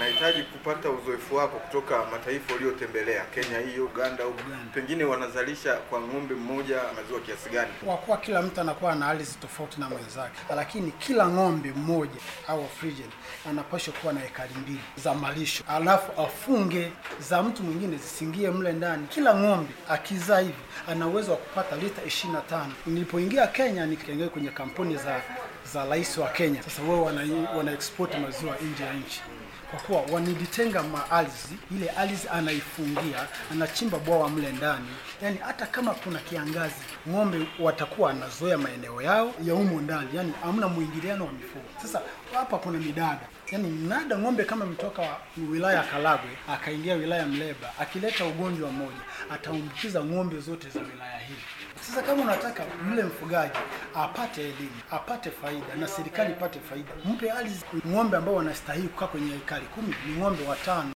nahitaji kupata uzoefu wako kutoka mataifa uliyotembelea, Kenya hii, Uganda, huko. pengine wanazalisha kwa ng'ombe mmoja maziwa kiasi gani? Kwa kuwa kila mtu anakuwa na ardhi tofauti na mwenzake, lakini kila ng'ombe mmoja au frigid anapaswa kuwa na ekari mbili za malisho, alafu afunge za mtu mwingine zisingie mle ndani. Kila ng'ombe akizaa hivi ana uwezo wa kupata lita 25. Nilipoingia Kenya, nikaingia kwenye kampuni za za rais wa Kenya. Sasa wao wana, wana export maziwa nje ya nchi kwa kuwa wanilitenga maalizi, ile alizi anaifungia, anachimba bwawa mle ndani. Yani hata kama kuna kiangazi, ng'ombe watakuwa wanazoea maeneo yao ya humo ndani, yani hamna mwingiliano wa mifugo. Sasa hapa kuna midada yani mnada ng'ombe kama mtoka wilaya ya Karagwe akaingia wilaya Mleba, akileta ugonjwa mmoja ataambukiza ng'ombe zote za wilaya hii. Sasa kama unataka yule mfugaji apate elimu, apate faida na serikali ipate faida, mpe ardhi. Ng'ombe ambao wanastahili kukaa kwenye ekari kumi ni ng'ombe watano.